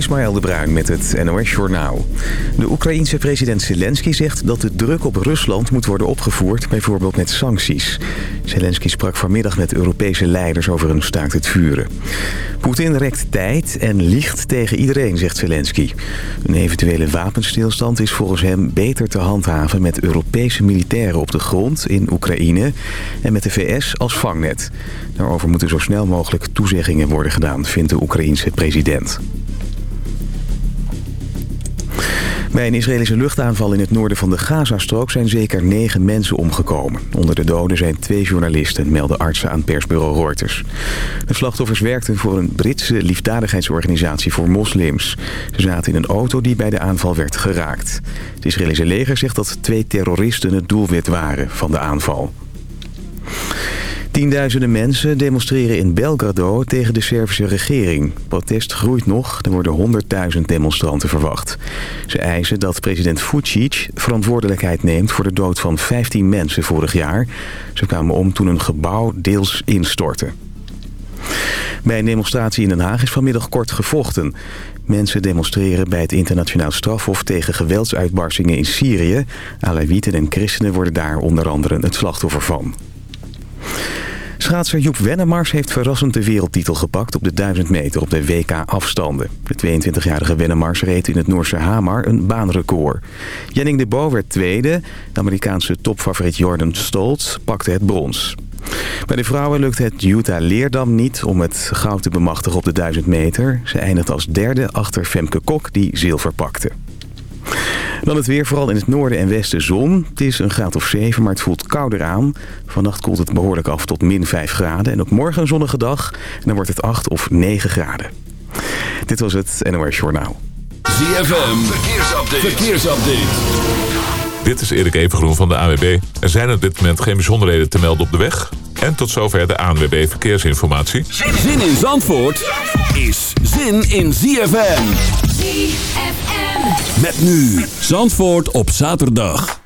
Ismaël de Bruin met het NOS Journaal. De Oekraïense president Zelensky zegt dat de druk op Rusland moet worden opgevoerd, bijvoorbeeld met sancties. Zelensky sprak vanmiddag met Europese leiders over een staakt het vuren. Poetin rekt tijd en liegt tegen iedereen, zegt Zelensky. Een eventuele wapenstilstand is volgens hem beter te handhaven met Europese militairen op de grond in Oekraïne en met de VS als vangnet. Daarover moeten zo snel mogelijk toezeggingen worden gedaan, vindt de Oekraïense president. Bij een Israëlische luchtaanval in het noorden van de Gazastrook zijn zeker negen mensen omgekomen. Onder de doden zijn twee journalisten, melden artsen aan persbureau Reuters. De slachtoffers werkten voor een Britse liefdadigheidsorganisatie voor moslims. Ze zaten in een auto die bij de aanval werd geraakt. Het Israëlische leger zegt dat twee terroristen het doelwit waren van de aanval. Tienduizenden mensen demonstreren in Belgrado tegen de Servische regering. Protest groeit nog, er worden 100.000 demonstranten verwacht. Ze eisen dat president Vucic verantwoordelijkheid neemt voor de dood van 15 mensen vorig jaar. Ze kwamen om toen een gebouw deels instortte. Bij een demonstratie in Den Haag is vanmiddag kort gevochten. Mensen demonstreren bij het internationaal strafhof tegen geweldsuitbarstingen in Syrië. Alawieten en christenen worden daar onder andere het slachtoffer van. Schaatser Joep Wennemars heeft verrassend de wereldtitel gepakt op de 1000 meter op de WK-afstanden. De 22-jarige Wennemars reed in het Noorse Hamar een baanrecord. Jenning de Bo werd tweede. De Amerikaanse topfavoriet Jordan Stoltz pakte het brons. Bij de vrouwen lukt het Jutta Leerdam niet om het goud te bemachtigen op de 1000 meter. Ze eindigt als derde achter Femke Kok die zilver pakte. Dan het weer, vooral in het noorden en westen zon. Het is een graad of 7, maar het voelt kouder aan. Vannacht koelt het behoorlijk af tot min 5 graden. En ook morgen een zonnige dag. En dan wordt het 8 of 9 graden. Dit was het NOS Journaal. ZFM, verkeersupdate. verkeersupdate. Dit is Erik Evengroen van de AWB. Er zijn op dit moment geen bijzonderheden te melden op de weg. En tot zover de ANWB Verkeersinformatie. Zin in Zandvoort is zin in ZFM. ZFM. Met nu Zandvoort op zaterdag.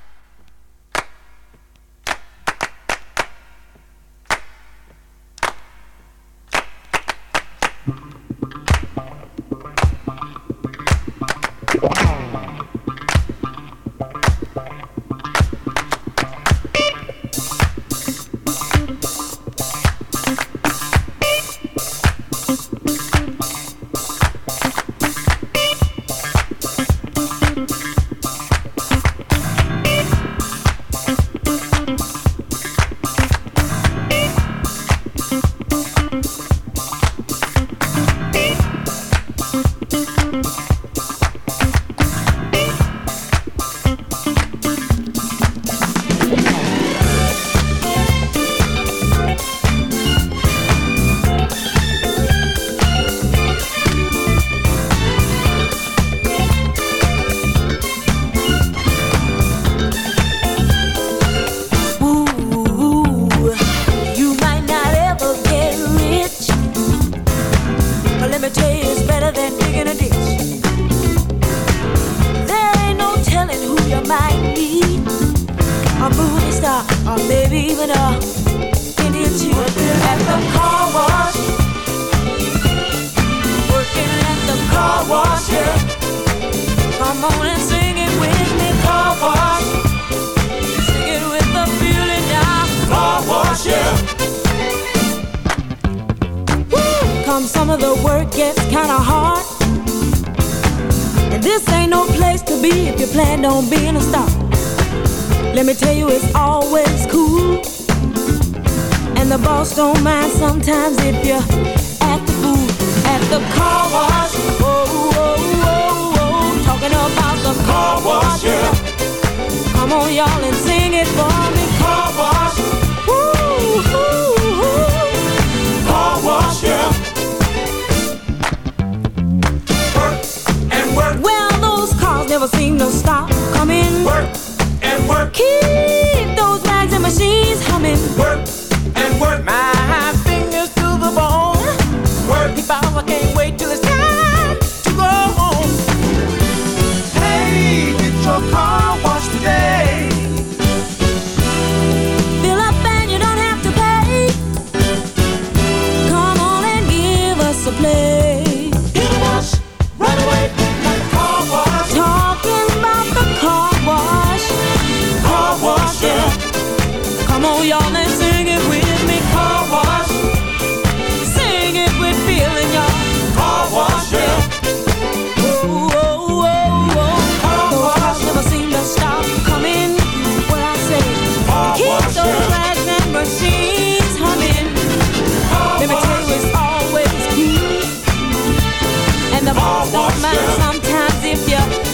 come, some of the work gets kinda hard. And this ain't no place to be if you plan on being a star. Let me tell you, it's always cool. And the boss don't mind sometimes if you at the booth, at the car wash. Oh, whoa, whoa, whoa. Talking about the car wash, yeah. Come on, y'all, and sing it for me. never seem to stop coming. Work and work. Keep those rags and machines humming. Work and work. My fingers to the bone. Work. Keep our game. Don't mind sometimes if you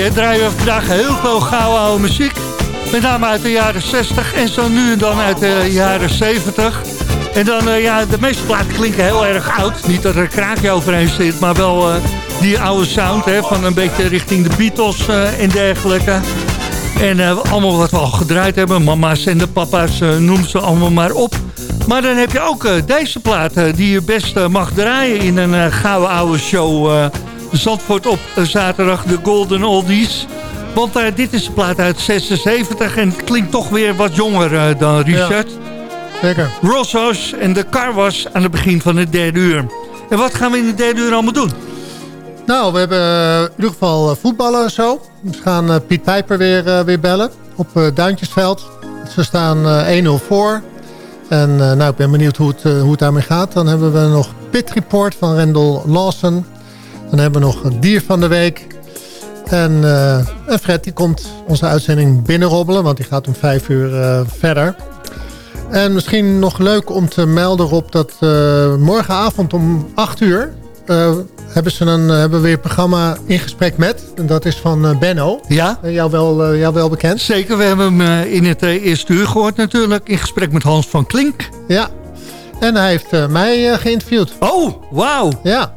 hè? Draaien we vandaag heel veel gouden oude muziek. Met name uit de jaren 60 en zo nu en dan uit de jaren 70. En dan, eh, ja, de meeste platen klinken heel erg oud. Niet dat er een kraakje overheen zit, maar wel eh, die oude sound, hè? Van een beetje richting de Beatles eh, en dergelijke. En allemaal wat we al gedraaid hebben. Mama's en de papa's, noem ze allemaal maar op. Maar dan heb je ook deze platen die je best mag draaien in een gouden oude show. Zandvoort op eh, zaterdag, de Golden Oldies. Want eh, dit is een plaat uit 76 en het klinkt toch weer wat jonger eh, dan Richard. Zeker. Rosso's en de car was aan het begin van het derde uur. En wat gaan we in het derde uur allemaal doen? Nou, we hebben in ieder geval voetballen en zo. We gaan eh, Piet Pijper weer, weer bellen op Duintjesveld. Ze staan eh, 1-0 voor. En nou, ik ben benieuwd hoe het, hoe het daarmee gaat. Dan hebben we nog Pit Report van Rendel Lawson. Dan hebben we nog het dier van de week. En, eh, en Fred die komt onze uitzending binnenrobbelen, want die gaat om vijf uur eh, verder. En misschien nog leuk om te melden op dat eh, morgenavond om 8 uur... hebben ze een, hebben we weer programma in gesprek met. En dat is van Benno. Ja, jou, wel, jou wel bekend. zeker. We hebben hem in het eerste uur gehoord natuurlijk. In gesprek met Hans van Klink. Ja. En hij heeft mij geïnterviewd. Oh, wauw. Ja.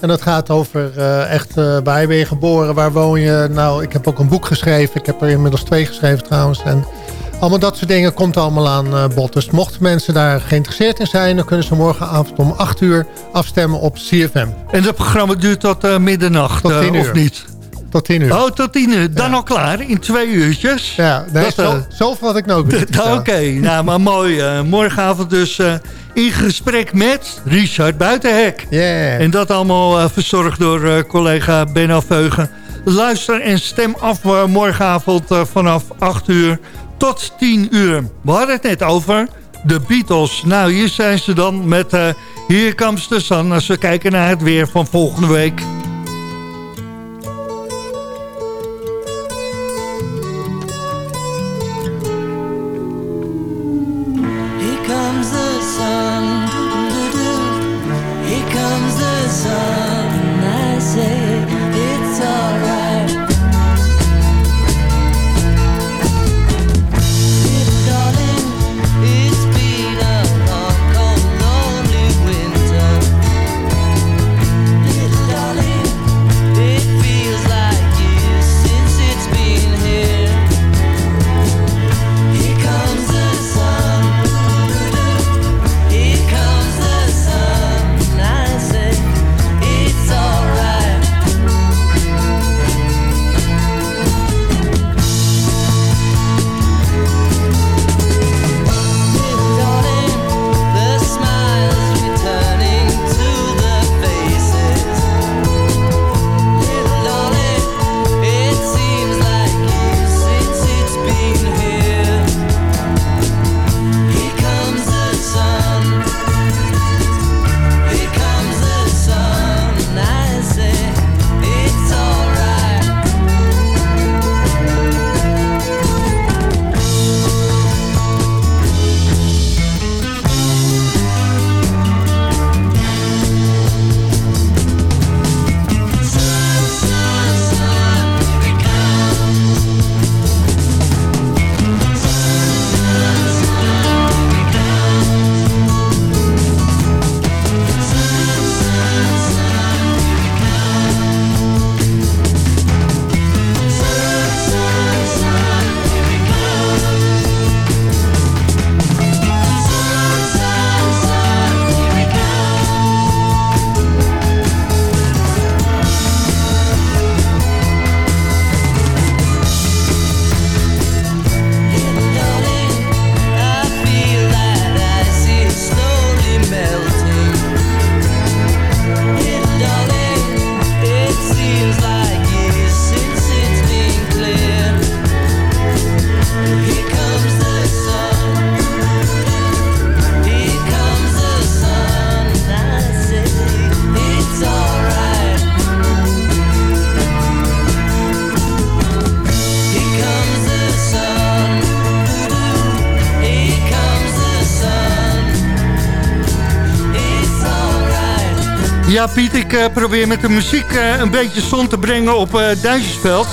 En dat gaat over eh, echt eh, waar ben je geboren, waar woon je. Nou, ik heb ook een boek geschreven. Ik heb er inmiddels twee geschreven trouwens. En allemaal dat soort dingen komt allemaal aan eh, bod. Dus mochten mensen daar geïnteresseerd in zijn... dan kunnen ze morgenavond om 8 uur afstemmen op CFM. En dat programma duurt tot eh, middernacht, Tot tien of uur. niet? Tot 10 uur. Oh, tot tien uur. Dan Ja. al klaar, in twee uurtjes. ja, nee, dat, zo, zoveel had ik nodig. Nou, Oké, nou maar mooi. morgenavond dus in gesprek met Richard Buitenhek. Yeah. En dat allemaal eh, verzorgd door eh, collega Benno Veugen. Luister en stem af eh, morgenavond vanaf 8 uur tot 10 uur. We hadden het net over de Beatles. Nou, hier zijn ze dan met eh Here Comes the Sun... als we kijken naar het weer van volgende week. Ja, Piet, ik eh, probeer met de muziek eh, een beetje zon te brengen op eh Duitsersveld.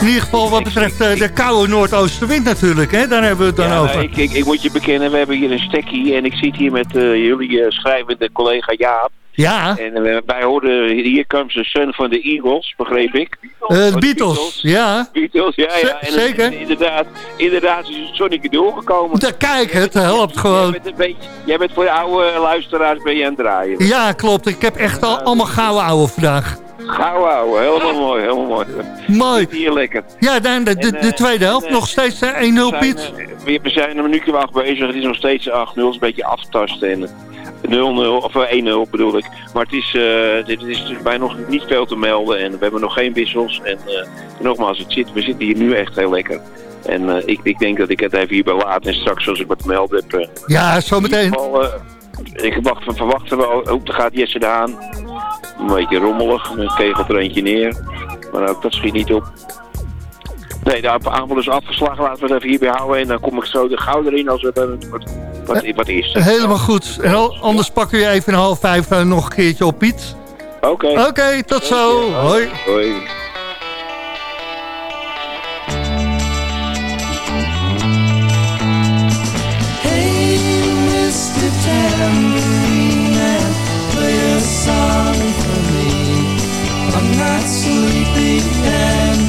In ieder geval wat betreft de koude noordoostenwind natuurlijk, hè? Daar hebben we het dan Ja, over. nou, ik, ik, ik moet je bekennen, we hebben hier een stekkie en ik zit hier met jullie schrijvende collega Jaap. Ja, En eh, wij hoorden Here Comes the Sun van de Eagles, begreep ik. de de Beatles, Beatles. ja. Beatles, ja, ja. En, zeker. en inderdaad, inderdaad is het zonnetje doorgekomen. Da- Kijk, het helpt Jij gewoon. bent, een beetje, jij bent voor de oude luisteraars ben je aan het draaien. Ja, klopt. Ik heb echt al, allemaal gouden ouwe vandaag. Gauw ouwe, helemaal mooi, helemaal mooi. Mooi. Hier lekker. Ja, dan de, de, eh, tweede helft en, nog steeds eh, 1-0 We zijn, Piet. we, zijn een minuutje acht bezig. Het is nog steeds 8-0. Het is een beetje aftasten. En 0-0, of eh, 1-0 bedoel ik. Maar het is, eh, dit is dus bijna nog niet veel te melden. En we hebben nog geen wissels. En eh, nogmaals, het zit, we zitten hier nu echt heel lekker. En eh, ik, ik denk dat ik het even hierbij laat. En straks als ik wat te melden heb... eh, Ja, zometeen. eh, ik wacht, verwachten we ook, ook, dan gaat Jesse de Haan. Een beetje rommelig. Dan kegelt er eentje neer. Maar ook dat schiet niet op. Nee, de aanval is afgeslagen. Laten we het even hierbij houden. En dan kom ik zo de gauw erin als het wat, wat. Helemaal goed. En anders pakken we even een half vijf eh, nog een keertje op Piet. Oké. Oké, tot zo. Hoi. Hoi. Hey, Mr. Tambourine Man, play a song for me. I'm not sleepy and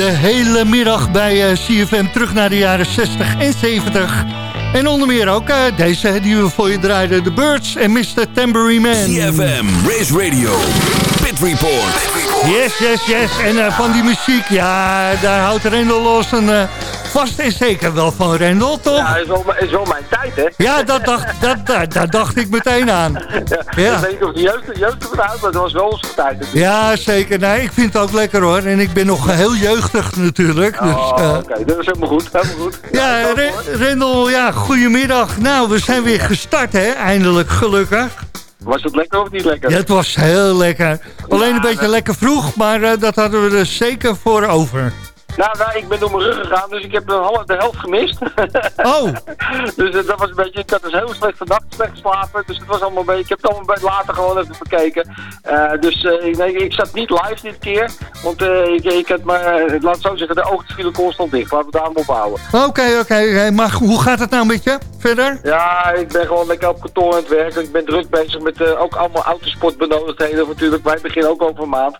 De hele middag bij eh, CFM terug naar de jaren 60 en 70. En onder meer ook eh, deze die we voor je draaiden. The Birds en Mr. Tambourine Man. CFM, Race Radio, Pit Report. Yes, yes, yes. En eh, van die muziek, ja, daar houdt Rendel los een eh, vast en zeker wel van Rendel, toch? Ja, is wel, is wel mijn tijd, hè? Ja, dat dacht, dat, dacht ik meteen aan. Ja. Ik weet niet of de jeugd, de jeugd ervan houdt, maar dat was wel onze tijd. natuurlijk. Ja, zeker. Nee, ik vind het ook lekker hoor. En ik ben nog heel jeugdig natuurlijk. Dus, Oh, eh, oké, dat is helemaal goed, helemaal goed. ja, Re-. Rendel, ja, goedemiddag. Nou, we zijn weer gestart, hè? Eindelijk, gelukkig. Was het lekker of niet lekker? Ja, het was heel lekker. Alleen een Ja, beetje lekker vroeg, maar eh, dat hadden we er zeker voor over. Nou, nou, ik ben door mijn rug gegaan, dus ik heb de, halve, de helft gemist. Oh, dus eh, dat was een beetje, ik had dus heel slecht vannacht slecht geslapen, dus het was allemaal een beetje, ik heb het allemaal een later gewoon even bekeken. Eh, dus eh, ik, nee, ik zat niet live dit keer, want ik, ik had maar, laat het zo zeggen, de ogen vielen constant dicht. Laten we daar maar ophouden. oké, oké. Maar hoe gaat het nou met je verder? Ja, ik ben gewoon lekker op kantoor aan het werken. Ik ben druk bezig met ook allemaal autosportbenodigdheden natuurlijk. Wij beginnen ook over een maand.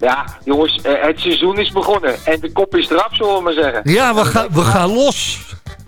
Ja, jongens, het seizoen is begonnen. En de kop is eraf, zullen we maar zeggen. Ja, we, gaan we gaan los.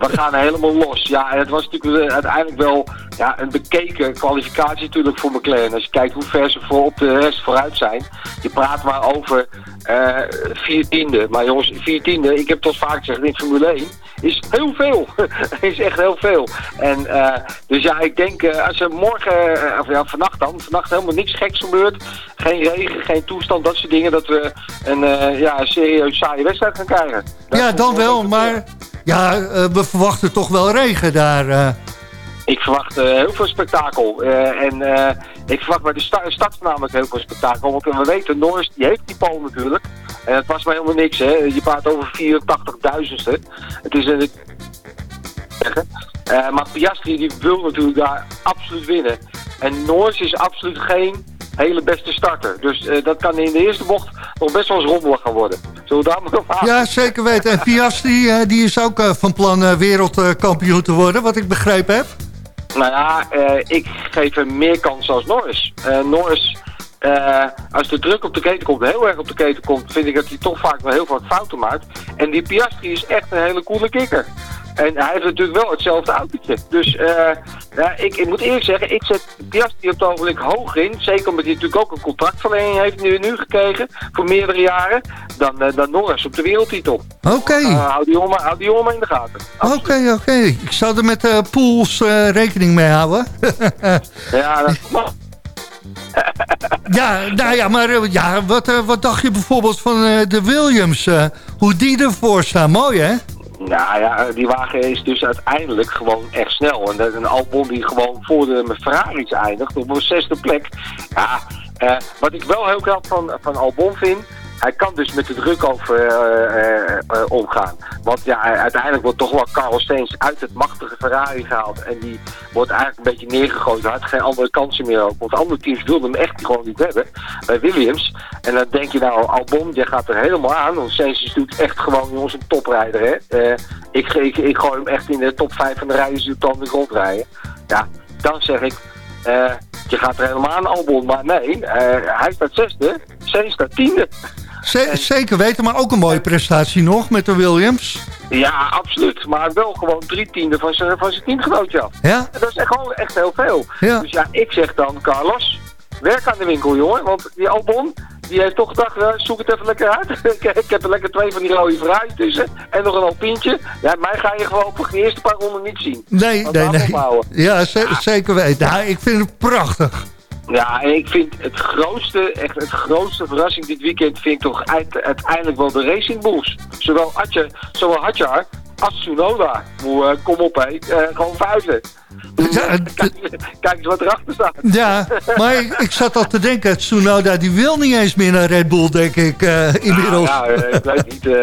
We gaan helemaal los. Ja, en het was natuurlijk eh, uiteindelijk wel ja, een bekeken kwalificatie natuurlijk voor McLaren. Als je kijkt hoe ver ze voor op de rest vooruit zijn. Je praat maar over eh vier tiende. Maar jongens, vier tiende, ik heb het al vaak gezegd, in Formule 1 is heel veel. is echt heel veel. En eh, dus ja, ik denk als er morgen, of ja, vannacht dan, vannacht helemaal niks geks gebeurt. Geen regen, geen toestand, dat soort dingen. Dat we een, ja, serieus saaie wedstrijd gaan krijgen. Dat Ja, dan wel, maar ja, we verwachten toch wel regen daar. eh. Ik verwacht eh, heel veel spektakel. Eh, en ik verwacht bij de sta stad voornamelijk heel veel spektakel. Want we weten, Norris die heeft die pol natuurlijk. En het was maar helemaal niks. Hè. Je praat over 84.000ste. Het is een... Maar Piastri die wil natuurlijk daar absoluut winnen. En Norris is absoluut geen hele beste starter. Dus eh, dat kan in de eerste bocht nog best wel eens rommelig gaan worden. Zullen we daar maar op aan? Ja, zeker weten. En Piastri eh, die is ook eh, van plan wereldkampioen te worden, wat ik begrepen heb. Nou ja, ik geef hem meer kans als Norris. Norris, als de druk op de keten komt, heel erg op de keten komt, vind ik dat hij toch vaak wel heel veel fouten maakt. En die Piastri is echt een hele coole kikker. En hij heeft natuurlijk wel hetzelfde autootje. Dus eh, ja, ik, ik moet eerlijk zeggen, ik zet Piastri op het ogenblik hoog in. Zeker omdat hij natuurlijk ook een contractverlening heeft nu, nu gekregen voor meerdere jaren. Dan, eh, dan Norris op de wereldtitel. Oké, Eh, hou die jongen hou die jongen in de gaten. oké, oké. Ik zou er met de pools rekening mee houden. Ja, dat mag. ja, nou ja, maar ja, wat, wat dacht je bijvoorbeeld van de Williams? hoe die ervoor staan? Mooi, hè? Nou ja, die wagen is dus uiteindelijk gewoon echt snel. En dat- een Albon die gewoon voor de Ferraris eindigt op een zesde plek. Ja, eh, wat ik wel heel knap van, van Albon vind... Hij kan dus met de druk over eh, eh, eh, omgaan. Want ja, uiteindelijk wordt toch wel Carlos Sainz uit het machtige Ferrari gehaald. En die wordt eigenlijk een beetje neergegooid. Hij had geen andere kansen meer ook. Want andere teams wilden hem echt gewoon niet hebben. Bij Williams. En dan denk je nou, Albon, jij gaat er helemaal aan. Want Sainz is natuurlijk echt gewoon jongens een toprijder. Hè? Ik, ik, ik gooi hem echt in de top 5 van de rijders die op de andere grond rijden. Ja, dan zeg ik, je gaat er helemaal aan Albon. Maar nee, hij staat zesde. Sainz staat tiende. Zeker weten, maar ook een mooie prestatie nog met de Williams. Ja, absoluut. Maar wel gewoon drie tiende van zijn, van zijn teamgenootje af. Ja? Dat is echt gewoon echt heel veel. Ja. Dus ja, ik zeg dan, Carlos, werk aan de winkel, jongen. Want die Albon, die heeft toch gedacht, eh, zoek het even lekker uit. ik, heb er lekker twee van die rode Ferrari tussen. En nog een Alpientje. Ja, mij ga je gewoon voor de eerste paar ronden niet zien. Nee, nee, nee. Ja, ze- zeker weten. Ja, ik vind het prachtig. Ja, en ik vind het grootste, echt het grootste verrassing dit weekend vind ik toch uit- uiteindelijk wel de Racing Bulls. Zowel Atje, zowel als Tsunoda. Moe, eh, kom op, hé. Eh, gewoon vijfde. Ja, kijk, kijk eens wat erachter staat. Ja, maar ik, ik zat al te denken, Tsunoda die wil niet eens meer naar Red Bull, denk ik, eh, inmiddels. Nou, ja, eh, ik weet niet. eh,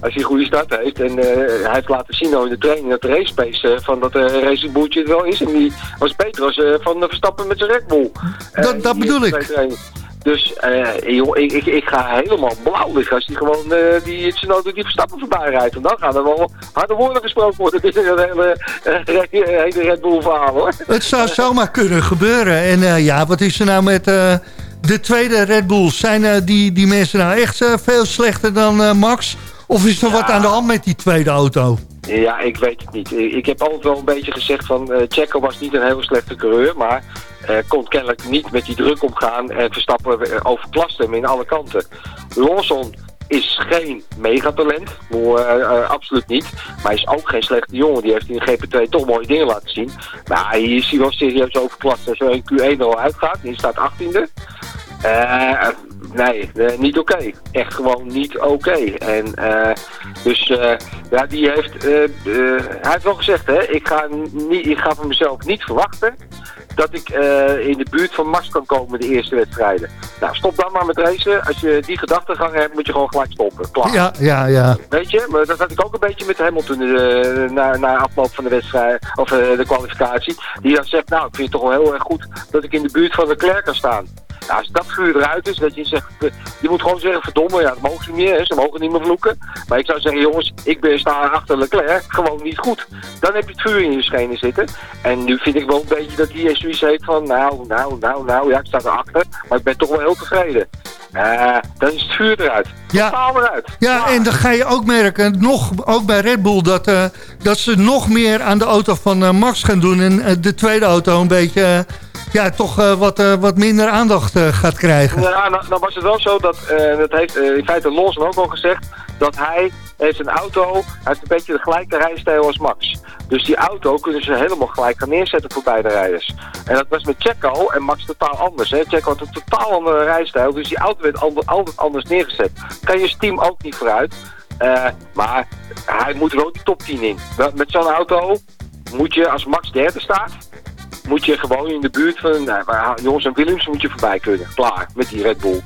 als hij een goede start heeft. En hij heeft laten zien al in de training dat de race pace van dat Racing Bulltje het wel is. En die was beter als van de Verstappen met zijn Red Bull. Dat- dat bedoel ik. Dus eh, joh, ik, ik, ik ga helemaal blauw liggen als die gewoon eh, die Tsunoda die Verstappen voorbij rijdt. En dan gaan er wel harde woorden gesproken worden. Dit is een hele, eh, hele Red Bull verhaal hoor. Het zou zomaar kunnen gebeuren. En eh, ja, wat is er nou met eh, de tweede Red Bull? Zijn eh, die, die mensen nou echt eh, veel slechter dan eh, Max? Of is er wat aan de hand met die tweede auto? Ja, ik weet het niet. Ik ik heb altijd wel een beetje gezegd van eh Checo was niet een heel slechte coureur, maar eh, kon kennelijk niet met die druk omgaan en Verstappen eh, overklast hem in alle kanten. Lawson is geen megatalent, uh, absoluut niet. Maar hij is ook geen slechte jongen. Die heeft in de GP2 toch mooie dingen laten zien. Maar hier is hij wel serieus overklast. Als er in Q1 al uitgaat, die staat 18e. Uh, nee, niet oké. Echt gewoon niet oké. En dus ja, die heeft, hij heeft wel gezegd, hè, ik ga, niet, ik ga van mezelf niet verwachten dat ik in de buurt van Max kan komen de eerste wedstrijden. Nou, stop dan maar met racen. Als je die gedachtegang hebt, moet je gewoon gelijk stoppen. Klaar. Ja, ja, ja. Weet je, maar dat had ik ook een beetje met Hamilton uh, na, na afloop van de wedstrijd, of uh, de kwalificatie. Die dan zegt, nou, ik vind het toch wel heel erg goed dat ik in de buurt van de Klerk kan staan. Nou, als dat vuur eruit is, dat je zegt, je moet gewoon zeggen, verdomme, ja, dat mogen ze niet meer, ze mogen niet meer vloeken. Maar ik zou zeggen, jongens, ik ben staan achter Leclerc, gewoon niet goed. Dan heb je het vuur in je schenen zitten. En nu vind ik wel een beetje dat hij zoiets heeft van, nou, nou, nou, nou, ja, ik sta erachter, maar ik ben toch wel heel tevreden. Eh, dan is het vuur eruit. Ja. Eruit. Ja, en dan ga je ook merken, nog, ook bij Red Bull, dat, eh, dat ze nog meer aan de auto van eh, Max gaan doen. En eh, de tweede auto een beetje, eh, ja, toch eh, wat, eh, wat minder aandacht eh, gaat krijgen. Ja, nou, nou was het wel zo dat, dat heeft in feite Lawson ook al gezegd, dat hij heeft een auto, hij heeft een beetje de gelijke rijstijl als Max. Dus die auto kunnen ze helemaal gelijk gaan neerzetten voor beide rijders. En dat was met Checo en Max totaal anders. Hè. Checo had een totaal andere rijstijl, dus die auto werd altijd anders neergezet. Kan je team ook niet vooruit. Maar hij moet er ook die top 10 in. Met zo'n auto moet je, als Max derde staat, moet je gewoon in de buurt van nou, Jongens en Willems moet je voorbij kunnen. Klaar, met die Red Bull.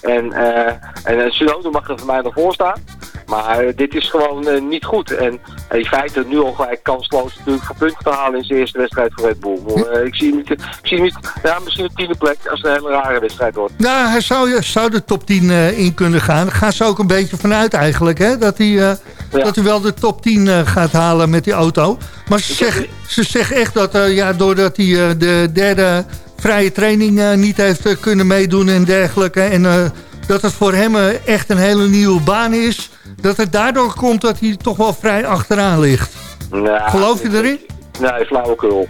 En, eh en uh, Tsunoda mag er voor mij nog voor staan. Maar eh, dit is gewoon eh, niet goed. En in feite nu al gelijk kansloos natuurlijk voor punten te halen in zijn eerste wedstrijd voor Red Bull. Eh, ik zie niet, ik zie niet ja, misschien een tiende plek als het een hele rare wedstrijd wordt. Nou, hij zou, zou de top 10 eh, in kunnen gaan. Daar gaan ze ook een beetje vanuit eigenlijk, hè? Dat hij, dat hij wel de top 10 eh, gaat halen met die auto. Maar ze, zeggen, ze echt dat, eh, ja, doordat hij eh, de derde vrije training niet heeft kunnen meedoen en dergelijke... en dat het voor hem echt een hele nieuwe baan is... dat het daardoor komt dat hij toch wel vrij achteraan ligt. Nou, Geloof je erin? Nee, flauwekul.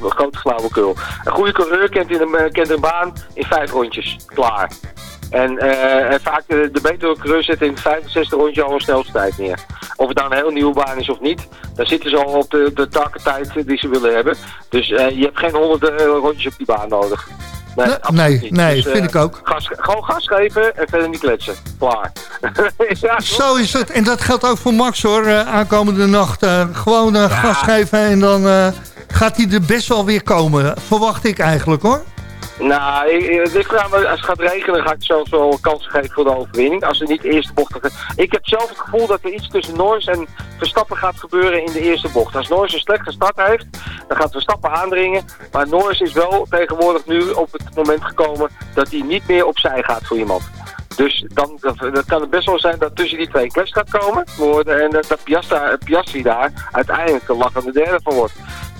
Grote flauwekul. Een goede coureur kent, in een, kent een baan in vijf rondjes. Klaar. En, eh, en vaak de, de betere coureur zet in 65 rondjes al een snelste tijd neer. Of het nou een heel nieuwe baan is of niet, dan zitten ze al op de, de tijd die ze willen hebben. Dus eh, je hebt geen honderden eh, rondjes op die baan nodig. Nee, Nee, Dus, vind ik ook. Gas, gewoon gas geven en verder niet kletsen. Klaar. ja? Zo is het. En dat geldt ook voor Max hoor. eh, aankomende nacht eh, gewoon gas geven en dan eh, gaat hij er best wel weer komen. Verwacht ik eigenlijk hoor. Nou, ik, ik, als het gaat regenen ga ik zelfs wel kansen geven voor de overwinning. Als er niet de eerste bocht... Ik heb zelf het gevoel dat er iets tussen Norris en Verstappen gaat gebeuren in de eerste bocht. Als Norris een slechte start heeft, dan gaat Verstappen aandringen. Maar Norris is wel tegenwoordig nu op het moment gekomen dat hij niet meer opzij gaat voor iemand. Dus dan, kan het best wel zijn dat tussen die twee een clash gaat komen. En dat Piastri daar uiteindelijk de lachende derde van wordt.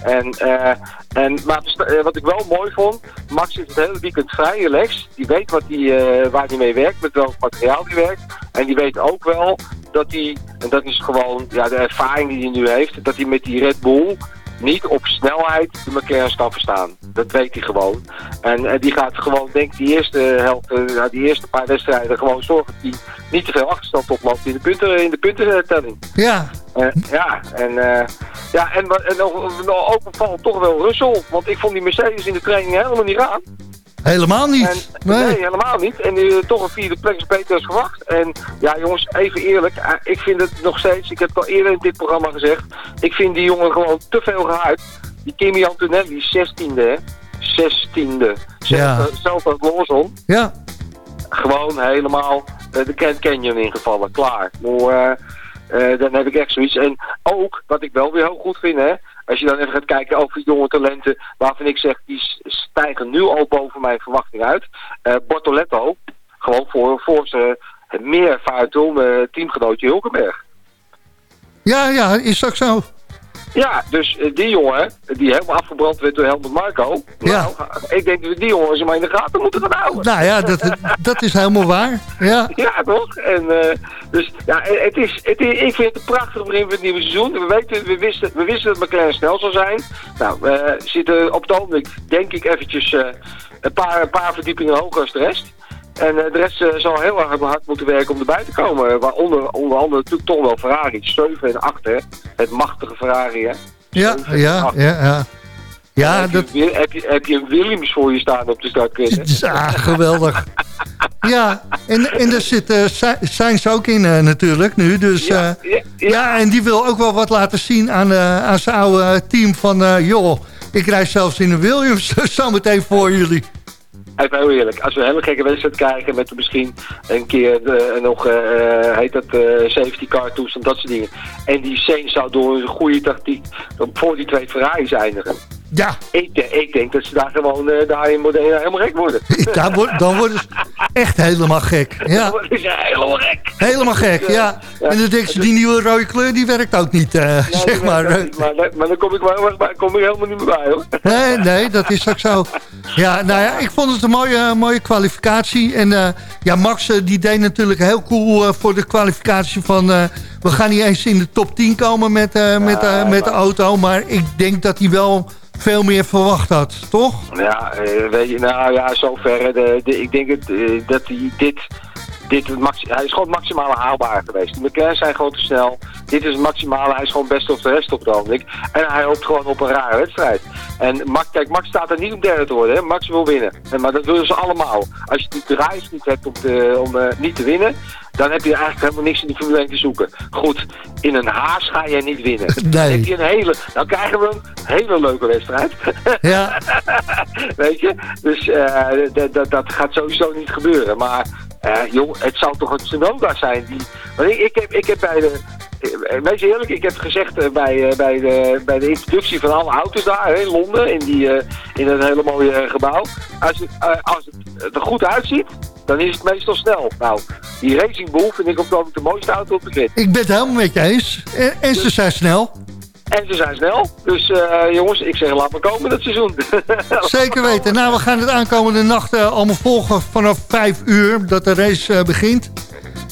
En, eh, en, maar eh, wat ik wel mooi vond, Max is het hele weekend vrij relaxed. Die weet wat die, eh, waar hij mee werkt, met welk materiaal hij werkt. En die weet ook wel dat hij, en dat is gewoon ja, de ervaring die hij nu heeft, dat hij met die Red Bull niet op snelheid de McLaren's kan verstaan. Dat weet hij gewoon. En, die gaat gewoon, denk ik, die eerste helft, die eerste paar wedstrijden gewoon zorgen dat hij niet te veel achterstand oploopt in de punten, in de puntentelling. Ja, Eh, ja, en, eh, ja, en, en ook opvallend toch wel Russell. Want ik vond die Mercedes in de training helemaal niet raar. helemaal niet. En, nee. helemaal niet. En nu toch een vierde plek is beter dan verwacht. En ja, jongens, even eerlijk. Ik vind het nog steeds, ik heb het al eerder in dit programma gezegd. Ik vind die jongen gewoon te veel gehyped. Die Kimi Antonelli, 16e, hè. 16e. Ja. Zelf, als Lawson. Ja, Gewoon helemaal de Grand Canyon ingevallen. Klaar. Eh, eh, dan heb ik echt zoiets. En ook, wat ik wel weer heel goed vind, hè. Als je dan even gaat kijken over jonge talenten, waarvan ik zeg, die stijgen nu al boven mijn verwachting uit. Eh Bortoletto, gewoon voor, voor ze meer toe, mijn teamgenootje Hulkenberg. ja, ja, is ook zo. Ja, dus eh, die jongen, die helemaal afgebrand werd door Helmut Marco. Ja. Nou, ik denk dat we die jongens maar in de gaten moeten gaan houden. Nou ja, dat, dat is helemaal waar. Ja, Ja, toch? En, eh, dus ja, het is, het is, ik vind het een prachtig begin van het nieuwe seizoen. We, weten, we, wisten, we wisten dat McLaren snel zou zijn. Nou, we zitten op het ogenblik, denk ik, eventjes eh, een, paar, een paar verdiepingen hoger als de rest. En eh, de rest eh, zal heel erg hard moeten werken om erbij te komen. Waaronder onder andere natuurlijk toch wel Ferrari. 7 en 8, hè. Het machtige Ferrari, hè. ja, ja, ja. Ja, ja heb, dat, je, heb, je, heb je een Williams voor je staan op de hè? ja, geweldig. Ja, en, en daar zit eh, Sa- Sainz ook in eh, natuurlijk nu. Dus eh, Ja, ja, ja. ja, en die wil ook wel wat laten zien aan, eh, aan zijn oude eh, team van... eh, joh, ik rijd zelfs in een Williams zometeen voor jullie. Even heel eerlijk, als we een hele gekke wedstrijd krijgen met misschien een keer eh, nog, eh, eh, heet dat, safety car toestand, dat soort dingen. En die Sainz zou door een goede tactiek voor die twee Ferraris eindigen. Ja. Ik, ik denk dat ze daar gewoon eh, daar in Modena helemaal gek worden. Dan worden ze echt helemaal gek. Ja, Dan worden ze helemaal gek. helemaal gek, ja. En dan denk je, die nieuwe rode kleur, die werkt ook niet, eh, zeg maar. maar, maar dan kom ik, maar kom ik helemaal niet meer bij hoor. Nee, nee, dat is ook zo. Ja, nou ja, ik vond het een mooie, mooie kwalificatie. En eh, ja, Max eh, die deed natuurlijk heel cool eh, voor de kwalificatie van... eh, we gaan niet eens in de top 10 komen met, eh, met, eh, met de auto. Maar ik denk dat hij wel veel meer verwacht had, toch? Ja, eh, weet je, nou ja, zover. De, de, ik denk het, eh, dat hij dit, dit hij is gewoon het maximale haalbaar geweest. De McLaren zijn gewoon te snel. Dit is het maximale, hij is gewoon best of de rest op het ogenblik. En hij hoopt gewoon op een rare wedstrijd. En Max, kijk, Max staat er niet om derde te worden, hè. Max wil winnen. En, maar dat willen ze allemaal. Als je die drive niet hebt om, te, om eh, niet te winnen, dan heb je eigenlijk helemaal niks in de Formule 1 te zoeken. Goed, in een haas ga je niet winnen. Dan, heb je een hele, dan krijgen we een hele leuke wedstrijd. Ja. Weet je? Dus eh, dat gaat sowieso niet gebeuren. Maar eh, jong, het zou toch een Tsunoda zijn die... Ik, heb, ik heb bij de... eh, Wees eerlijk, ik heb gezegd eh, bij, eh, bij, de, bij de introductie van alle auto's daar in Londen, in, die, in een hele mooie gebouw. Als het, als het er goed uitziet, dan is het meestal snel. Nou, die Racing Bull vind ik ook de mooiste auto op de grid. Ik ben het helemaal met je eens. En, en ze zijn snel. En ze zijn snel. Dus eh, jongens, ik zeg laat maar komen dat seizoen. Zeker weten. Nou, we gaan het aankomende nacht eh, allemaal volgen vanaf 5 uur dat de race eh, begint.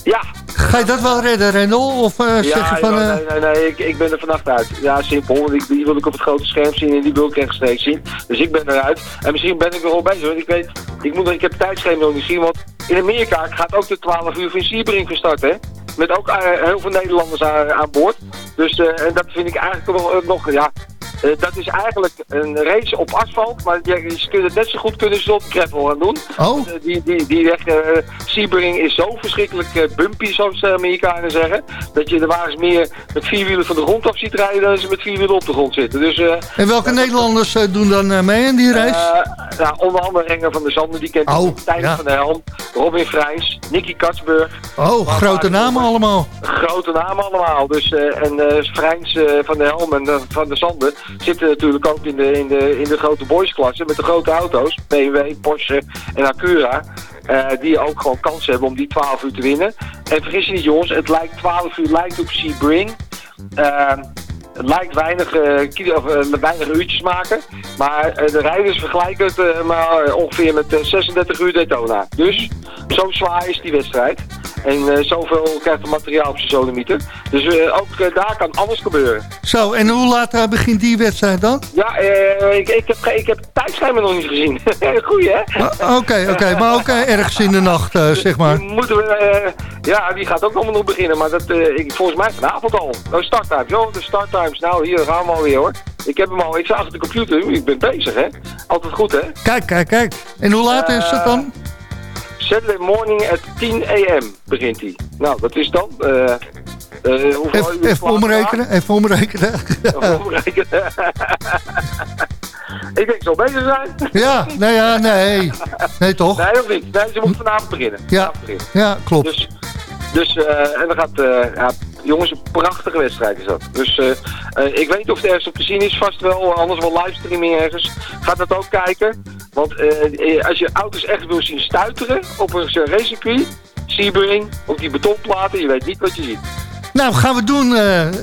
Ja. Ga je dat wel redden, Rendel? Of zeg je van... nee, nee, nee, ik, ik ben er vannacht uit. Ja, simpel. Want ik, die wil ik op het grote scherm zien en die wil ik rechtstreeks zien. Dus ik ben eruit. En misschien ben ik er al bezig. Want ik weet, ik, moet, ik heb het tijdschema nog niet zien. Want in Amerika gaat ook de 12 uur van Sebring van start, hè. Met ook eh, heel veel Nederlanders aan, boord. Dus eh, en dat vind ik eigenlijk nog, nog ja... eh, dat is eigenlijk een race op asfalt, maar je, kunt het net zo goed kunnen ze op gravel gaan doen. Oh. Eh, die, die, die weg, eh, Sebring is zo verschrikkelijk bumpy, zoals de Amerikanen zeggen, dat je de wagens meer met vier wielen van de grond af ziet rijden dan ze met vier wielen op de grond zitten. Dus, En welke Nederlanders doen dan mee in die race? nou, onder andere Renger van der Zanden, die kent Oh, Tijn ja. van der Helm, Robin Vrijns, Nicky Katsburg. oh, grote namen allemaal. Grote namen allemaal. Dus, en Vrijns eh, van der Helm en van der Zanden zitten natuurlijk ook in de, in de, in de grote boysklasse met de grote auto's. BMW, Porsche en Acura. eh, die ook gewoon kans hebben om die 12 uur te winnen. En vergis je niet jongens, het lijkt 12 uur lijkt op Sebring. Ehm het lijkt weinig, kilo, of, eh, weinig uurtjes maken. Maar de rijders vergelijken het maar ongeveer met eh, 36 uur Daytona. Dus zo zwaar is die wedstrijd. En eh, zoveel krijgt het materiaal op zijn sodomieter. Dus eh, ook eh, daar kan alles gebeuren. Zo, en hoe laat begint die wedstrijd dan? Ja, ik, ik, heb, ik heb nog niet gezien. Goeie hè? Ah, Oké, oké, maar ook ergens in de nacht, eh, zeg maar. Moeten we, ja, die gaat ook allemaal nog beginnen. Maar dat, ik, volgens mij vanavond al. Nou, starttimes. Joh, de starttimes. Nou, hier gaan we alweer hoor. Ik heb hem al. Ik zag achter de computer. Ik ben bezig hè. Altijd goed hè. Kijk, kijk, kijk. En hoe laat is het dan? Saturday morning at 10 a.m. begint hij. Nou, dat is dan... eh hoeveel Even, even omrekenen, even omrekenen. Even omrekenen. ik denk zo bezig zijn. Ja, nee, ja, nee. Nee, toch? Nee, of niet? Nee, ze moet vanavond beginnen. Ja, Vanavond beginnen. ja klopt. Dus, dus eh, en dan gaat, eh, ja, jongens, een prachtige wedstrijd is dat. Dus eh, eh, ik weet niet of het ergens op te zien is, vast wel, anders wel livestreaming ergens. Gaat dat ook kijken. Want eh, als je auto's echt wil zien stuiteren op een racecircuit, Sebring, op die betonplaten, je weet niet wat je ziet. Nou, gaan we doen,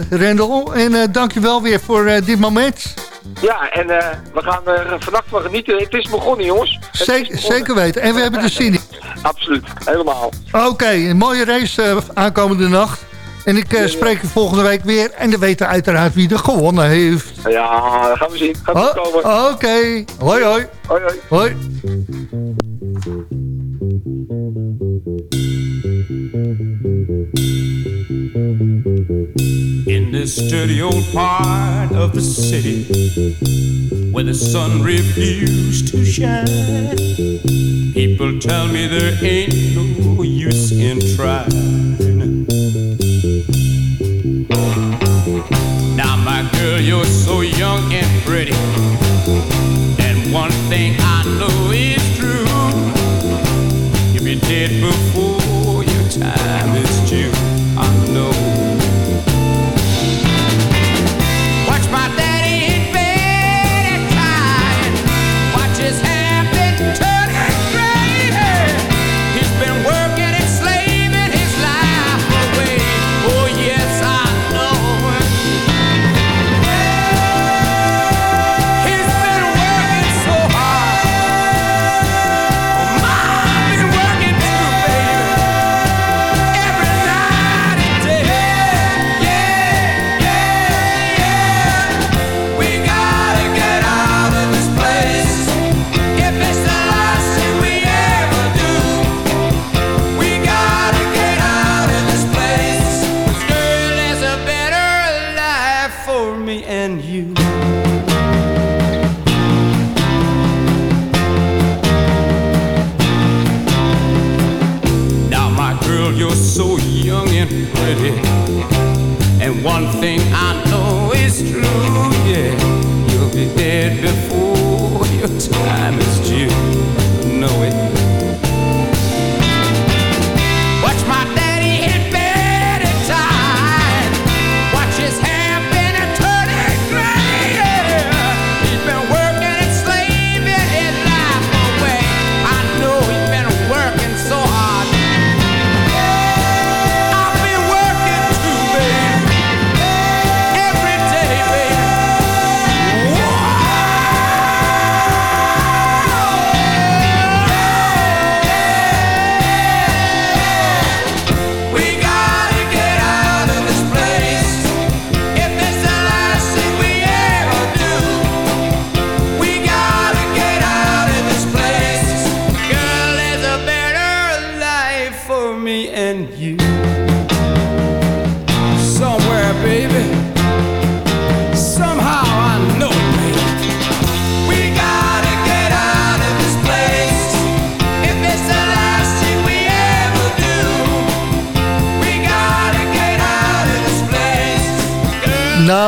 Rendel. En eh dankjewel weer voor dit moment. Ja, en we gaan er vannacht van genieten. Het is begonnen, jongens. Het Zeker, begonnen. zeker weten. En we hebben de zin in. Absoluut, helemaal. Oké, een mooie race aankomende nacht. En ik eh, spreek je volgende week weer. En dan weten we uiteraard wie er gewonnen heeft. Ja, dat gaan we zien. Gaat Oh, komen. Oké, hoi hoi. Hoi, hoi. Hoi. In this dirty old part of the city where the sun refused to shine, people tell me there ain't no use in trying. Girl, you're so young and pretty, and one thing I know is true. If be dead before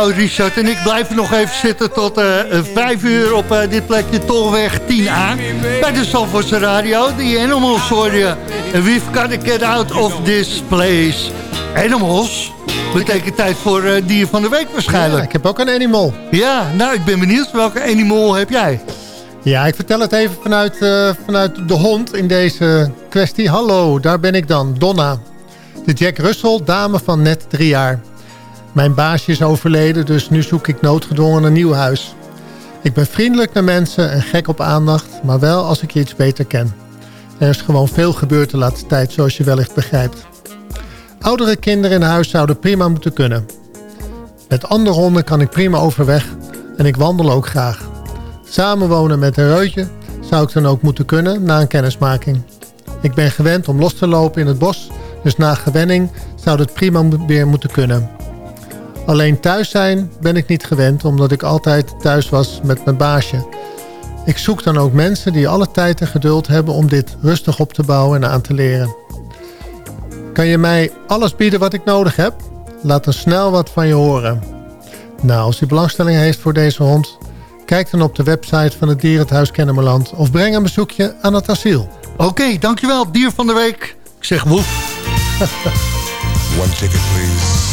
Nou, Richard en ik blijven nog even zitten tot eh, vijf uur op eh, dit plekje Tolweg 10A. Bij de Zalvoortse Radio, die Animals hoor je. We've got to get out of this place. Animals? Betekent tijd voor eh, dier van de week waarschijnlijk. Ja, ik heb ook een animal. Ja, nou, ik ben benieuwd welke animal heb jij? Ja, ik vertel het even vanuit, vanuit de hond in deze kwestie. Hallo, daar ben ik dan, Donna. De Jack Russell, dame van net drie jaar. Mijn baasje is overleden, dus nu zoek ik noodgedwongen een nieuw huis. Ik ben vriendelijk naar mensen en gek op aandacht, maar wel als ik je iets beter ken. Er is gewoon veel gebeurd de laatste tijd, zoals je wellicht begrijpt. Oudere kinderen in huis zouden prima moeten kunnen. Met andere honden kan ik prima overweg en ik wandel ook graag. Samenwonen met een reutje zou ik dan ook moeten kunnen na een kennismaking. Ik ben gewend om los te lopen in het bos, dus na gewenning zou het prima weer moeten kunnen. Alleen thuis zijn ben ik niet gewend, omdat ik altijd thuis was met mijn baasje. Ik zoek dan ook mensen die alle tijd en geduld hebben om dit rustig op te bouwen en aan te leren. Kan je mij alles bieden wat ik nodig heb? Laat dan snel wat van je horen. Nou, als u belangstelling heeft voor deze hond... kijk dan op de website van het Dierenthuis Kennemerland... of breng een bezoekje aan het asiel. Oké, dankjewel, dier van de week. Ik zeg woef. One ticket, please.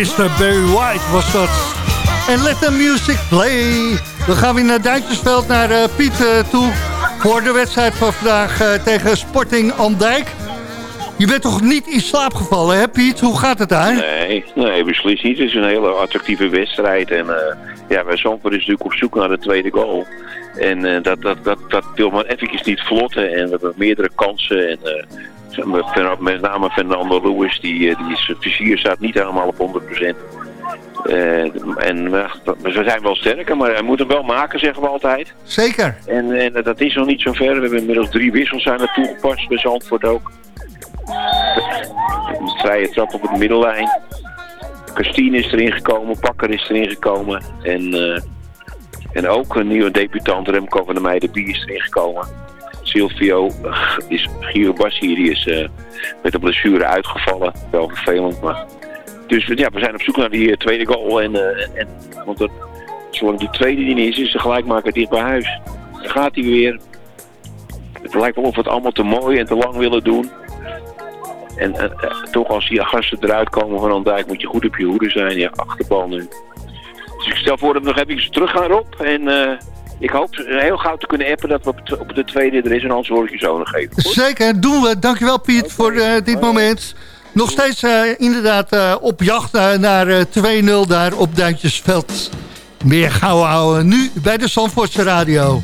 Mr. Barry White was dat. En let the music play. Dan gaan we naar Duintjesveld, naar eh, Piet eh, toe. Voor de wedstrijd van vandaag eh, tegen Sporting Andijk. Je bent toch niet in slaap gevallen, hè Piet? Hoe gaat het daar? Nee, nee, beslist niet. Het is een hele attractieve wedstrijd. En ja, bij Zandvoort is natuurlijk op zoek naar de tweede goal. En dat, dat, dat, dat wil maar eventjes niet vlotten. En we hebben meerdere kansen. En met name Fernando Lewis, die, eh, die is, vizier staat niet helemaal op 100%. Eh, en eh, we zijn wel sterker, maar hij moet hem wel maken, zeggen we altijd. Zeker. En, en dat is nog niet zo ver. We hebben inmiddels drie wissels zijn er toegepast bij Zandvoort ook. Een vrije trap op het middellijn. Christine is erin gekomen, Pakker is erin gekomen. En, eh, en ook een nieuwe debutant, Remco van der Meijden, Bie is erin gekomen. Silvio, eh, is, Gio Bassi, die is eh, met een blessure uitgevallen. Wel vervelend, maar... Dus ja, we zijn op zoek naar die eh, tweede goal. En, en, want zolang die tweede die niet is, is de gelijkmaker dicht bij huis. Dan gaat hij weer. Het lijkt wel of we het allemaal te mooi en te lang willen doen. En toch als die gasten eruit komen van Andijk moet je goed op je hoede zijn. Ja, achterbal nu. Dus ik stel voor dat we nog even terug gaan Rob. En ik hoop heel gauw te kunnen appen dat we op, de tweede er is. En anders hoor ik je zo nog even. Goed? Zeker, doen we. Dankjewel Piet voor eh, dit moment. Nog steeds eh, inderdaad eh, op jacht naar eh, 2-0 daar op Duintjesveld. Meer gauw houden nu bij de Zandvoortse Radio.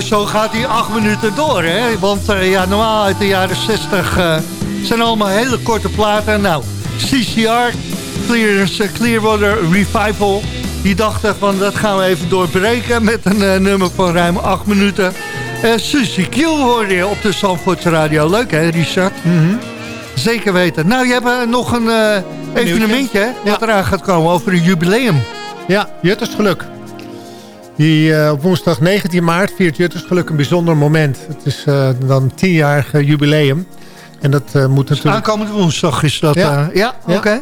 Zo gaat hij acht minuten door, hè? Want eh, ja, normaal uit de jaren 60 eh, zijn allemaal hele korte platen. Nou, CCR, Clearance, Clearwater Revival... die dachten van, dat gaan we even doorbreken... met een eh, nummer van ruim acht minuten. Susie Q hoorde je op de Zandvoortse Radio. Leuk, hè, Richard? Zeker weten. Nou, je hebt nog een evenementje, hè, wat eraan gaat komen over een jubileum. Ja, Juttersgeluk. Die, eh, op woensdag 19 maart viert Juttersgeluk een bijzonder moment. Het is eh, dan een tienjarig eh, jubileum. En dat eh, moet natuurlijk... Aankomende woensdag is dat. Ja. ja, oké.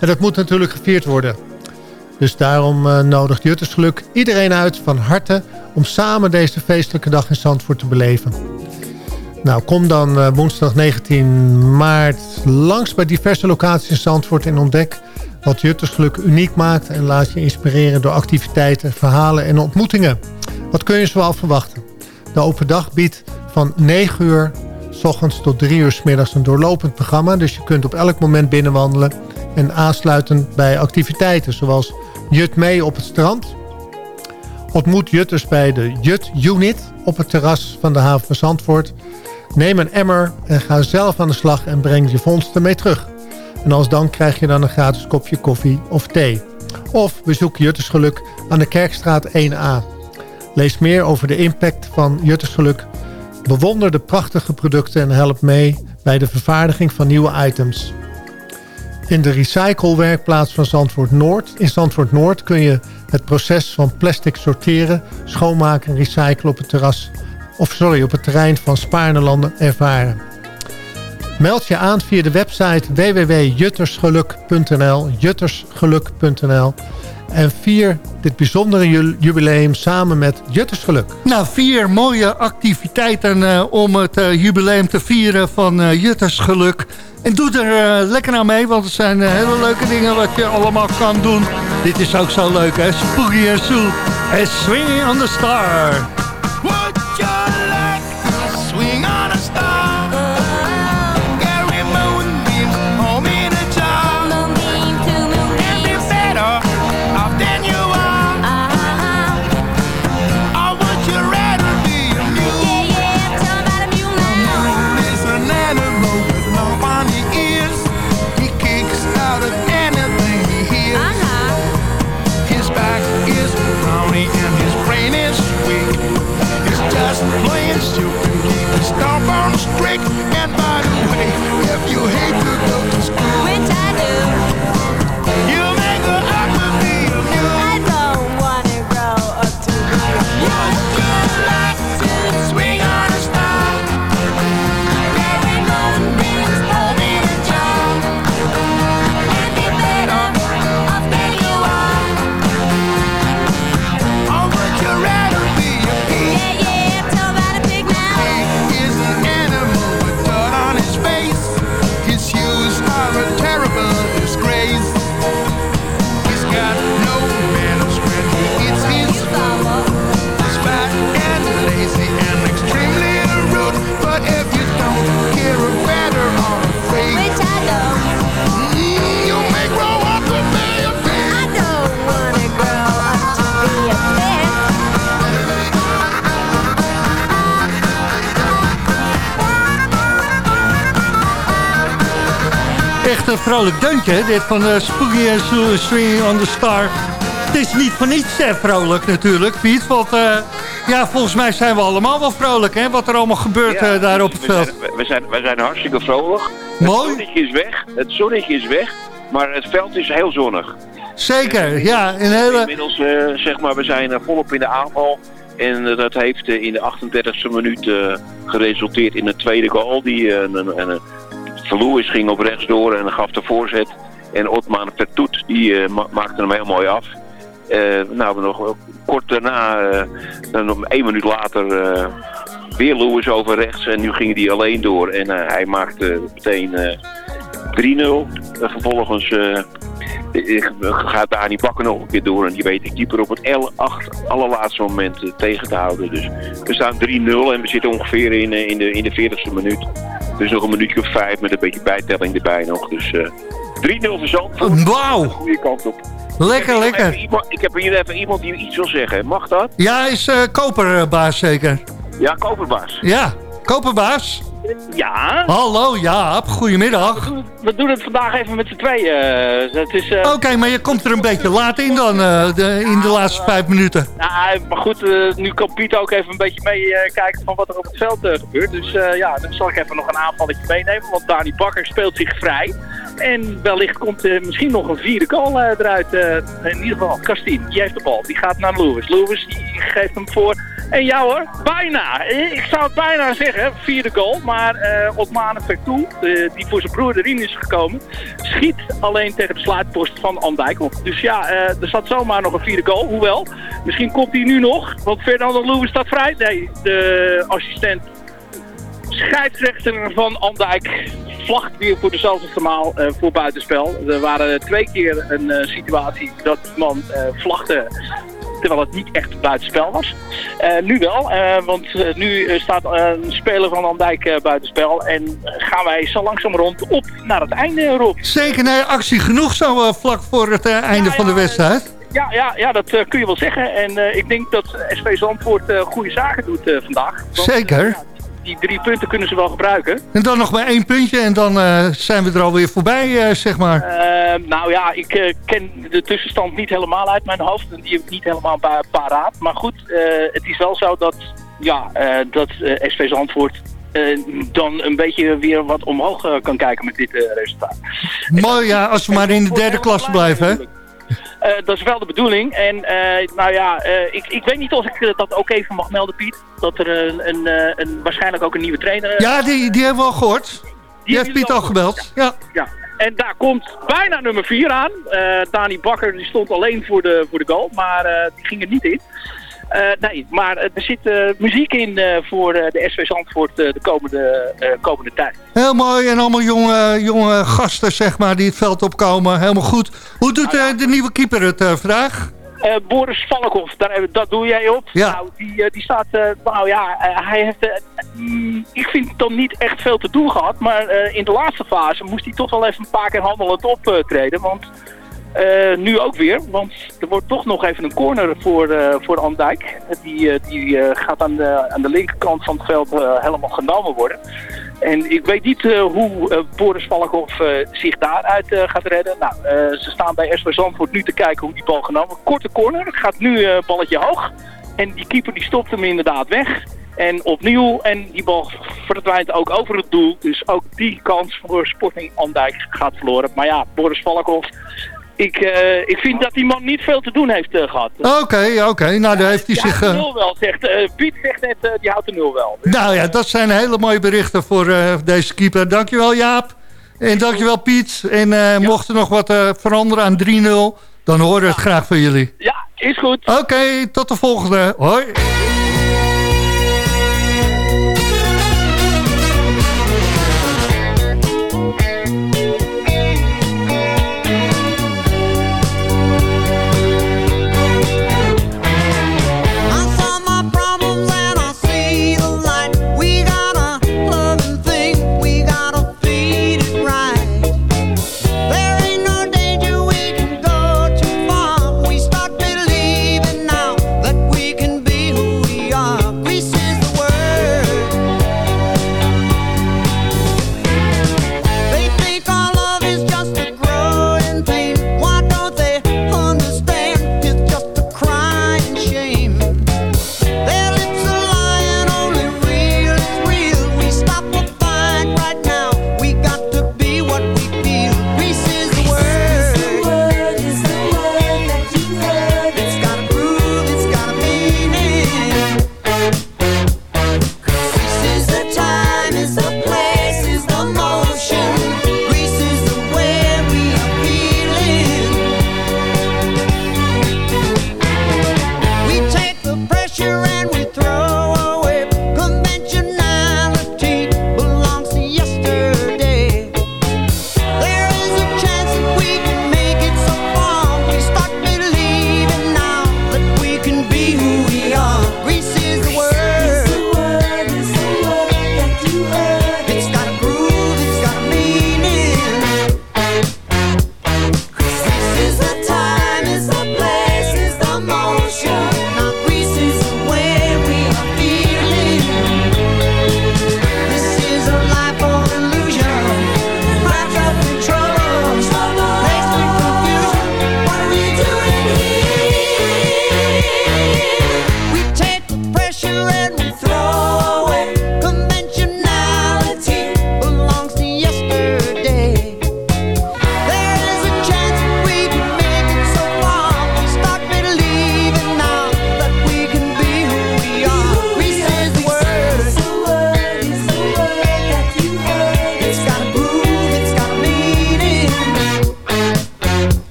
En dat moet natuurlijk gevierd worden. Dus daarom eh, nodigt Juttersgeluk iedereen uit van harte... om samen deze feestelijke dag in Zandvoort te beleven. Nou, kom dan woensdag 19 maart langs bij diverse locaties in Zandvoort... en ontdek wat Juttersgeluk uniek maakt... en laat je inspireren door activiteiten, verhalen en ontmoetingen. Wat kun je zoal verwachten? De open dag biedt van 9 uur s ochtends tot 3 uur s middags een doorlopend programma. Dus je kunt op elk moment binnenwandelen en aansluiten bij activiteiten zoals Jut mee op het strand. Ontmoet Jutters bij de Jut Unit op het terras van de haven van Zandvoort. Neem een emmer en ga zelf aan de slag en breng je vondsten mee terug. En als dan krijg je dan een gratis kopje koffie of thee. Of bezoek Juttersgeluk aan de Kerkstraat 1A. Lees meer over de impact van Juttersgeluk. Bewonder de prachtige producten en help mee bij de vervaardiging van nieuwe items. In de recyclewerkplaats van Zandvoort Noord. In Zandvoort Noord kun je het proces van plastic sorteren, schoonmaken en recyclen op het terras. Of sorry, op het terrein van Spaarnelanden ervaren. Meld je aan via de website www.juttersgeluk.nl juttersgeluk.nl en vier dit bijzondere ju- jubileum samen met Juttersgeluk. Nou, vier mooie activiteiten eh, om het eh, jubileum te vieren van eh Juttersgeluk. En doe er lekker aan mee, want het zijn hele leuke dingen wat je allemaal kan doen. Dit is ook zo leuk, hè? Spooky en Sue en Swinging on the Star. Vrolijk deuntje, dit van uh, Spooky en Sue Swinging on the Star. Het is niet voor niets hè, vrolijk natuurlijk, Piet. Want eh, ja, volgens mij zijn we allemaal wel vrolijk, hè? Wat er allemaal gebeurt Ja, eh, daar op het we veld. Zijn, we, zijn, we zijn hartstikke vrolijk. Mooi. Het zonnetje is weg. Het zonnetje is weg. Maar het veld is heel zonnig. Zeker, ja. Een hele... Inmiddels, eh, zeg maar, we zijn eh, volop in de aanval. En eh, dat heeft eh, in de 38e minuut eh, geresulteerd in een tweede goal. Die eh, een, een, een, Verloes ging op rechts door en gaf de voorzet. En Otman Vertoet, die eh, ma- maakte hem heel mooi af. Eh, nou, nog kort daarna, nog één minuut later, weer Lewis over rechts. En nu ging hij alleen door. En hij maakte meteen 3-0. Eh, vervolgens eh, eh, gaat Dani Bakker nog een keer door. En die weet de keeper op het L acht allerlaatste moment tegen te houden. Dus we staan 3-0 en we zitten ongeveer in, in, de, in de 40ste minuut. Dus nog een minuutje of vijf met een beetje bijtelling erbij nog. Dus eh 3-0 voor Zandvoort. Wauw. Goede kant op. Lekker, Ik lekker. iemand- Ik heb hier even iemand die iets wil zeggen. Mag dat? Ja, is koperbaas zeker? Ja, koperbaas. Ja, koperbaas. Ja. Hallo Jaap, goedemiddag. We doen het vandaag even met z'n tweeën. eh, Oké, maar je komt er een beetje laat in dan, eh, de, in de laatste vijf minuten. nou, maar goed, nu kan Piet ook even een beetje meekijken van wat er op het veld gebeurt. Dus ja, dan zal ik even nog een aanvalletje meenemen. Want Dani Bakker speelt zich vrij. En wellicht komt er misschien nog een vierde goal eh, eruit. eh, in ieder geval, Kastien, die heeft de bal. Die gaat naar Lewis. Lewis die geeft hem voor. En ja hoor, bijna. Eh, Ik zou het bijna zeggen, vierde goal. Maar eh Otmane Vertoe, eh, die voor zijn broer erin is gekomen, schiet alleen tegen de sluitpost van Andijk op. Dus ja, er zat zomaar nog een vierde goal. Hoewel, misschien komt hij nu nog. Want Fernando Lewis staat vrij. Nee, de assistent scheidsrechter van Andijk vlagt weer voor de zoveelste maal eh, voor buitenspel. Er waren twee keer een eh, situatie dat man eh vlagde terwijl het niet echt buitenspel was. Nu wel, want nu staat een speler van Andijk buitenspel en gaan wij zo langzamerhand op naar het einde, Rob. Zeker, nee, actie genoeg zo vlak voor het einde van de wedstrijd. Ja, ja, ja dat kun je wel zeggen. En ik denk dat SV Zandvoort eh, goede zaken doet vandaag. Want, Zeker. ja, die drie punten kunnen ze wel gebruiken. En dan nog maar één puntje en dan eh, zijn we er alweer voorbij, eh, zeg maar. Eh, nou ja, ik ken de tussenstand niet helemaal uit mijn hoofd. En die heb ik niet helemaal pa paraat. Maar goed, het is wel zo dat, ja, dat SV Zandvoort dan een beetje weer wat omhoog kan kijken met dit resultaat. Mooi, ja, als we maar in de derde klasse blijven, hè? Eh, dat is wel de bedoeling. En eh, nou ja, eh, ik, ik weet niet of ik dat ook even mag melden, Piet. Dat er een, een, een, waarschijnlijk ook een nieuwe trainer... Ja, die, die hebben we al gehoord. Die heeft Piet al gebeld. Ja. Ja, en daar komt bijna nummer 4 aan. Dani Bakker die stond alleen voor de, voor de goal, maar die ging er niet in. Eh, nee, maar eh, er zit eh, muziek in voor de SV Zandvoort de komende, komende tijd. Heel mooi en allemaal jonge, jonge gasten, zeg maar, die het veld opkomen. Helemaal goed. Hoe doet de nieuwe keeper het vandaag? Eh, Boris Valkhoff, daar, dat doe jij op. Ja. Nou, die, die staat, nou ja, hij heeft, mm, ik vind het dan niet echt veel te doen gehad. Maar in de laatste fase moest hij toch wel even een paar keer handelend optreden. Want eh, nu ook weer, want er wordt toch nog even een corner voor, eh voor Andijk. Die, eh, die gaat aan de, aan de linkerkant van het veld helemaal genomen worden. En ik weet niet hoe Boris Valkhoff zich daaruit gaat redden. Nou, ze staan bij SV Zandvoort nu te kijken hoe die bal genomen. Korte corner, gaat nu balletje hoog. En die keeper die stopt hem inderdaad weg. En opnieuw, en die bal verdwijnt ook over het doel. Dus ook die kans voor Sporting Andijk gaat verloren. Maar ja, Boris Valkhoff, ik, eh, ik vind dat die man niet veel te doen heeft eh, gehad. Oké, oké. Nou, daar heeft hij Die zich... eh, nul wel, zegt Piet zegt net, die houdt de nul wel. Nou ja, dat zijn hele mooie berichten voor deze keeper. Dankjewel Jaap. En dankjewel Piet. En eh, mocht er nog wat veranderen aan 3-0, dan horen we het graag van jullie. Ja, is goed. Oké, tot de volgende. Hoi.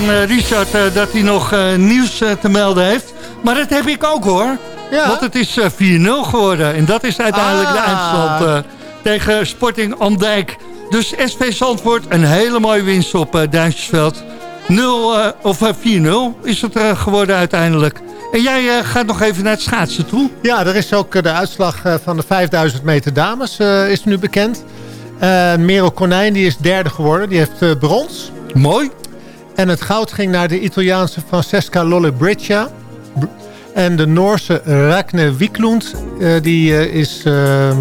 Van eh, Richard eh, dat hij nog eh, nieuws te melden heeft. Maar dat heb ik ook hoor. Ja. Want het is eh, 4-0 geworden. En dat is uiteindelijk de Ah. eindstand tegen Sporting Andijk. Dus SV Zandvoort, een hele mooie winst op eh Duintjesveld. 0, eh, of eh, 4-0 is het geworden uiteindelijk. En jij gaat nog even naar het schaatsen toe. Ja, er is ook de uitslag van de 5000 meter dames is nu bekend. Merel Konijn die is derde geworden. Die heeft brons. Mooi. En het goud ging naar de Italiaanse Francesca Lollobrigida. Br- En de Noorse Ragne Wiklund eh, die eh, is ehm,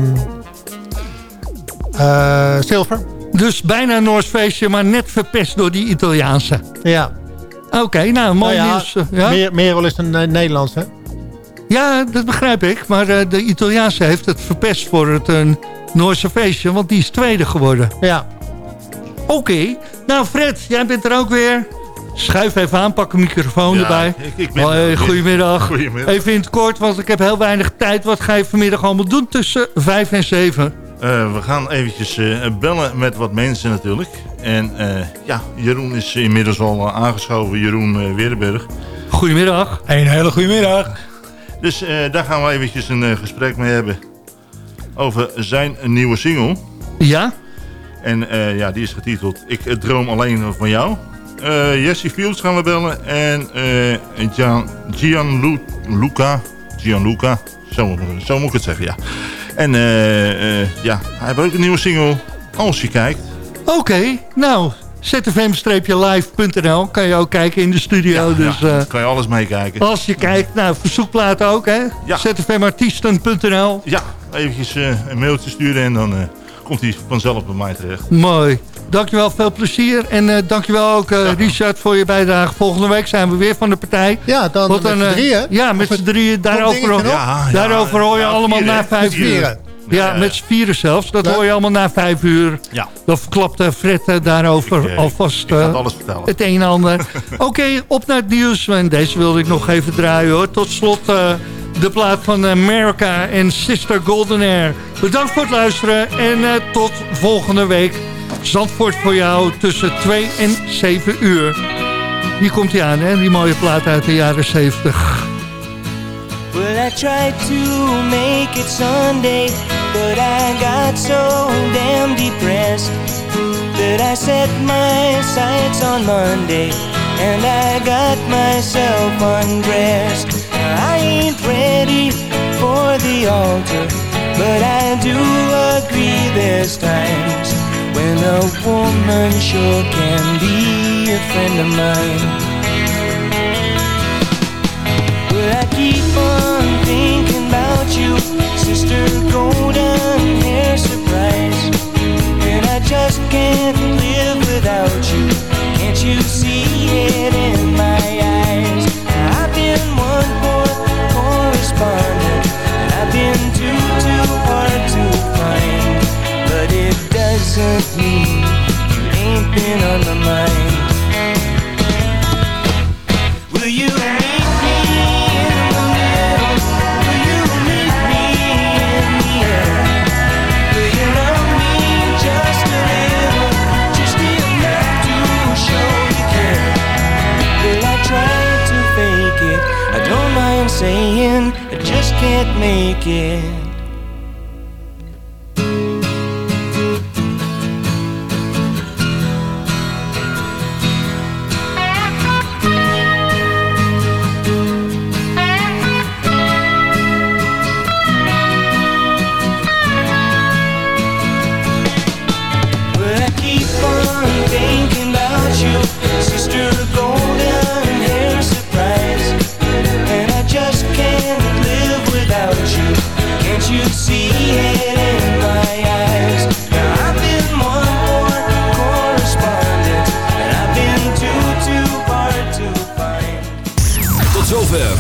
eh, zilver. Dus bijna een Noors feestje, maar net verpest door die Italiaanse. Ja. Oké, nou, mooi Nou ja, nieuws. Ja? Mer- Merel is een Nederlands, hè? ja, dat begrijp ik. Maar de Italiaanse heeft het verpest voor het Noorse feestje, want die is tweede geworden. Ja. Oké, nou Fred, jij bent er ook weer. Schuif even aan, pak een microfoon Ja, erbij. ik- ik ben Hoi, er goedemiddag. Goedemiddag. Even in het kort, want ik heb heel weinig tijd. Wat ga je vanmiddag allemaal doen tussen 5 en 7? Eh, we gaan eventjes eh, bellen met wat mensen natuurlijk. En eh, ja, Jeroen is inmiddels al aangeschoven, Jeroen uh, Weerdenburg. Goedemiddag. Een hele goede middag. Dus eh, daar gaan we eventjes een gesprek mee hebben over zijn nieuwe single. Ja? En eh, ja, die is getiteld Ik droom alleen van jou. Eh Jesse Fields gaan we bellen en eh Gian, Gianluca, Gianluca, zo, zo moet ik het zeggen, ja. En ja, hij heeft ook een nieuwe single, Als je kijkt. Oké, nou, zfm-live.nl kan je ook kijken in de studio. dus ja, eh, kan je alles meekijken. als je kijkt, nou, verzoekplaten ook, hè? Ja. zfmartiesten.nl. Ja, eventjes een mailtje sturen en dan komt hij vanzelf bij mij terecht. Mooi. Dankjewel, veel plezier. En eh, dankjewel ook, eh, Richard, voor je bijdrage. Volgende week zijn we weer van de partij. Ja, dan Wat met een, z'n eh, drieën. Ja, met z'n drieën. Daarover, nog? Ja, ja, daarover hoor je ja, allemaal vieren, na vijf Met uur. vieren. Ja, Ja. met z'n vieren zelfs. Dat Ja. hoor je allemaal na vijf uur. Ja. Dan verklapt eh, Fred eh, daarover Ik, eh, alvast Ik eh, het alles vertellen. het een en ander. Oké, op naar het nieuws. En deze wilde ik nog even draaien hoor. Tot slot eh, de plaat van America en Sister Golden Air. Bedankt voor het luisteren en eh, tot volgende week. Zandvoort voor jou tussen 2 en 7 uur. Hier komt hij aan, hè? die mooie plaat uit de jaren 70. Well, I tried to make it Sunday, but I got so damn depressed that I set my sights on Monday and I got myself undressed. I ain't ready for the altar, but I do agree there's times when a woman sure can be a friend of mine. But I keep on thinking about you, sister golden hair surprise. And I just can't live without you. Can't you see it in my too, too hard to find. But it doesn't mean you ain't been on my mind. Will you meet me in the middle? Will you meet me in the air? Will you love me just a little, just enough to show you care? I try to fake it? I don't mind saying I just can't make it.